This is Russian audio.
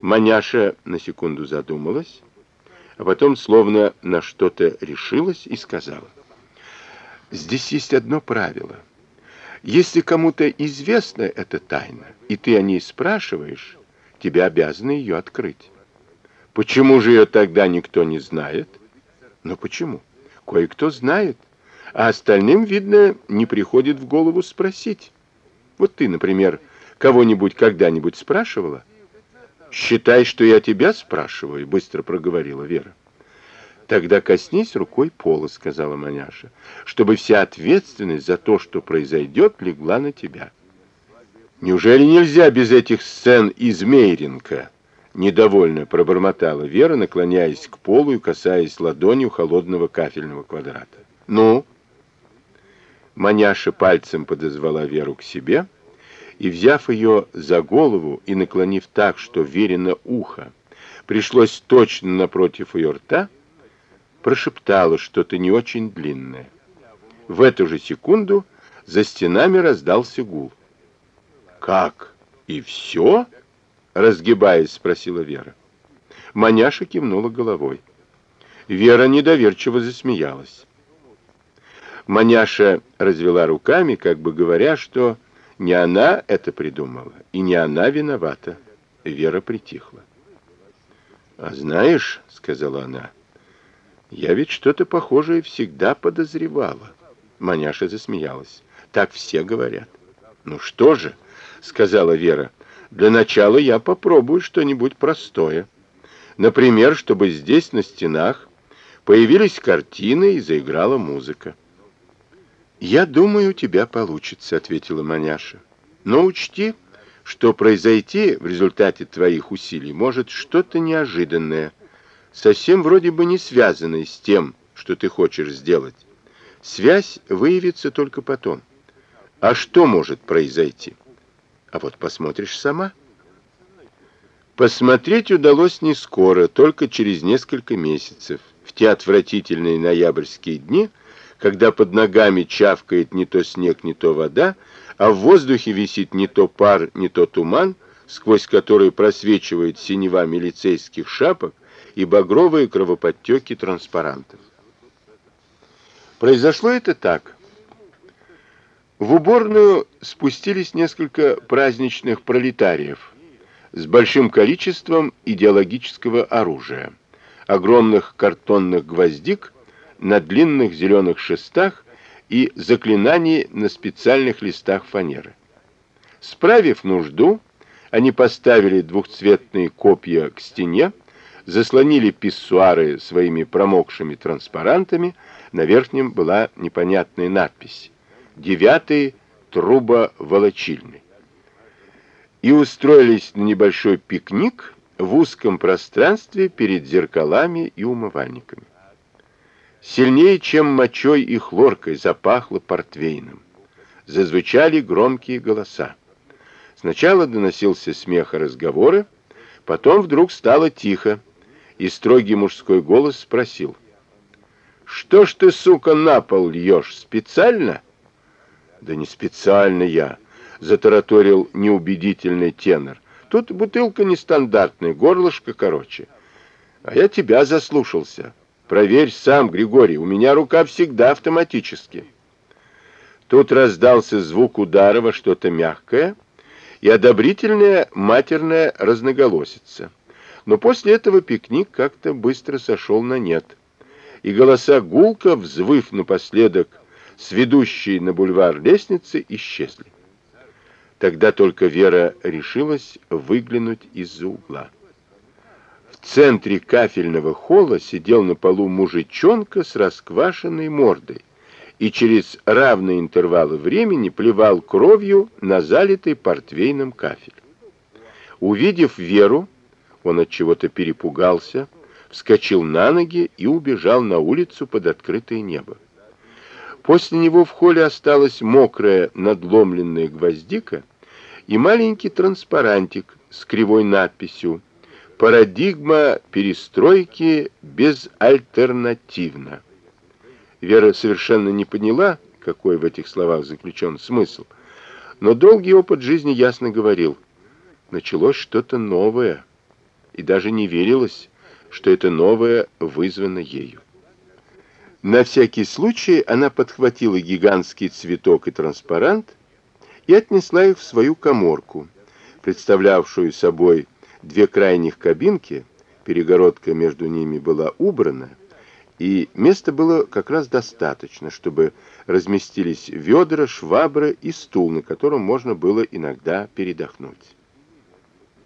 Маняша на секунду задумалась, а потом словно на что-то решилась и сказала. Здесь есть одно правило. Если кому-то известна эта тайна, и ты о ней спрашиваешь, тебе обязаны ее открыть. Почему же ее тогда никто не знает? Ну почему? Кое-кто знает, а остальным, видно, не приходит в голову спросить. Вот ты, например, кого-нибудь когда-нибудь спрашивала? «Считай, что я тебя спрашиваю», — быстро проговорила Вера. «Тогда коснись рукой пола», — сказала Маняша, «чтобы вся ответственность за то, что произойдет, легла на тебя». «Неужели нельзя без этих сцен из Мейринка?» Недовольно пробормотала Вера, наклоняясь к полу и касаясь ладонью холодного кафельного квадрата. «Ну?» Маняша пальцем подозвала Веру к себе — и, взяв ее за голову и наклонив так, что верено ухо, пришлось точно напротив ее рта, прошептала что-то не очень длинное. В эту же секунду за стенами раздался гул. «Как? И все?» — разгибаясь, спросила Вера. Маняша кивнула головой. Вера недоверчиво засмеялась. Маняша развела руками, как бы говоря, что не она это придумала, и не она виновата. Вера притихла. «А знаешь, — сказала она, — я ведь что-то похожее всегда подозревала». Маняша засмеялась. «Так все говорят». «Ну что же, — сказала Вера, — для начала я попробую что-нибудь простое. Например, чтобы здесь на стенах появились картины и заиграла музыка. «Я думаю, у тебя получится», — ответила Маняша. «Но учти, что произойти в результате твоих усилий может что-то неожиданное, совсем вроде бы не связанное с тем, что ты хочешь сделать. Связь выявится только потом. А что может произойти? А вот посмотришь сама». Посмотреть удалось не скоро, только через несколько месяцев. В те отвратительные ноябрьские дни — когда под ногами чавкает не то снег, не то вода, а в воздухе висит не то пар, не то туман, сквозь который просвечивает синева милицейских шапок и багровые кровоподтеки транспарантов. Произошло это так. В уборную спустились несколько праздничных пролетариев с большим количеством идеологического оружия, огромных картонных гвоздик на длинных зеленых шестах и заклинаний на специальных листах фанеры. Справив нужду, они поставили двухцветные копья к стене, заслонили писсуары своими промокшими транспарантами, на верхнем была непонятная надпись «Девятый трубоволочильный». И устроились на небольшой пикник в узком пространстве перед зеркалами и умывальниками. Сильнее, чем мочой и хлоркой, запахло портвейном. Зазвучали громкие голоса. Сначала доносился смех и разговоры, потом вдруг стало тихо, и строгий мужской голос спросил. «Что ж ты, сука, на пол льешь? Специально?» «Да не специально я», — затараторил неубедительный тенор. «Тут бутылка нестандартная, горлышко короче. А я тебя заслушался». Проверь сам, Григорий, у меня рука всегда автоматически. Тут раздался звук удара во что-то мягкое и одобрительная матерная разноголосица. Но после этого пикник как-то быстро сошел на нет. И голоса гулко, взвыв напоследок с ведущей на бульвар лестницы, исчезли. Тогда только Вера решилась выглянуть из-за угла. В центре кафельного холла сидел на полу мужичонка с расквашенной мордой и через равные интервалы времени плевал кровью на залитый портвейном кафель. Увидев Веру, он от чего-то перепугался, вскочил на ноги и убежал на улицу под открытое небо. После него в холле осталась мокрая надломленная гвоздика и маленький транспарантик с кривой надписью Парадигма перестройки безальтернативна. Вера совершенно не поняла, какой в этих словах заключен смысл, но долгий опыт жизни ясно говорил, началось что-то новое, и даже не верилось, что это новое вызвано ею. На всякий случай она подхватила гигантский цветок и транспарант и отнесла их в свою каморку, представлявшую собой две крайних кабинки, перегородка между ними была убрана, и места было как раз достаточно, чтобы разместились ведра, швабры и стул, на котором можно было иногда передохнуть.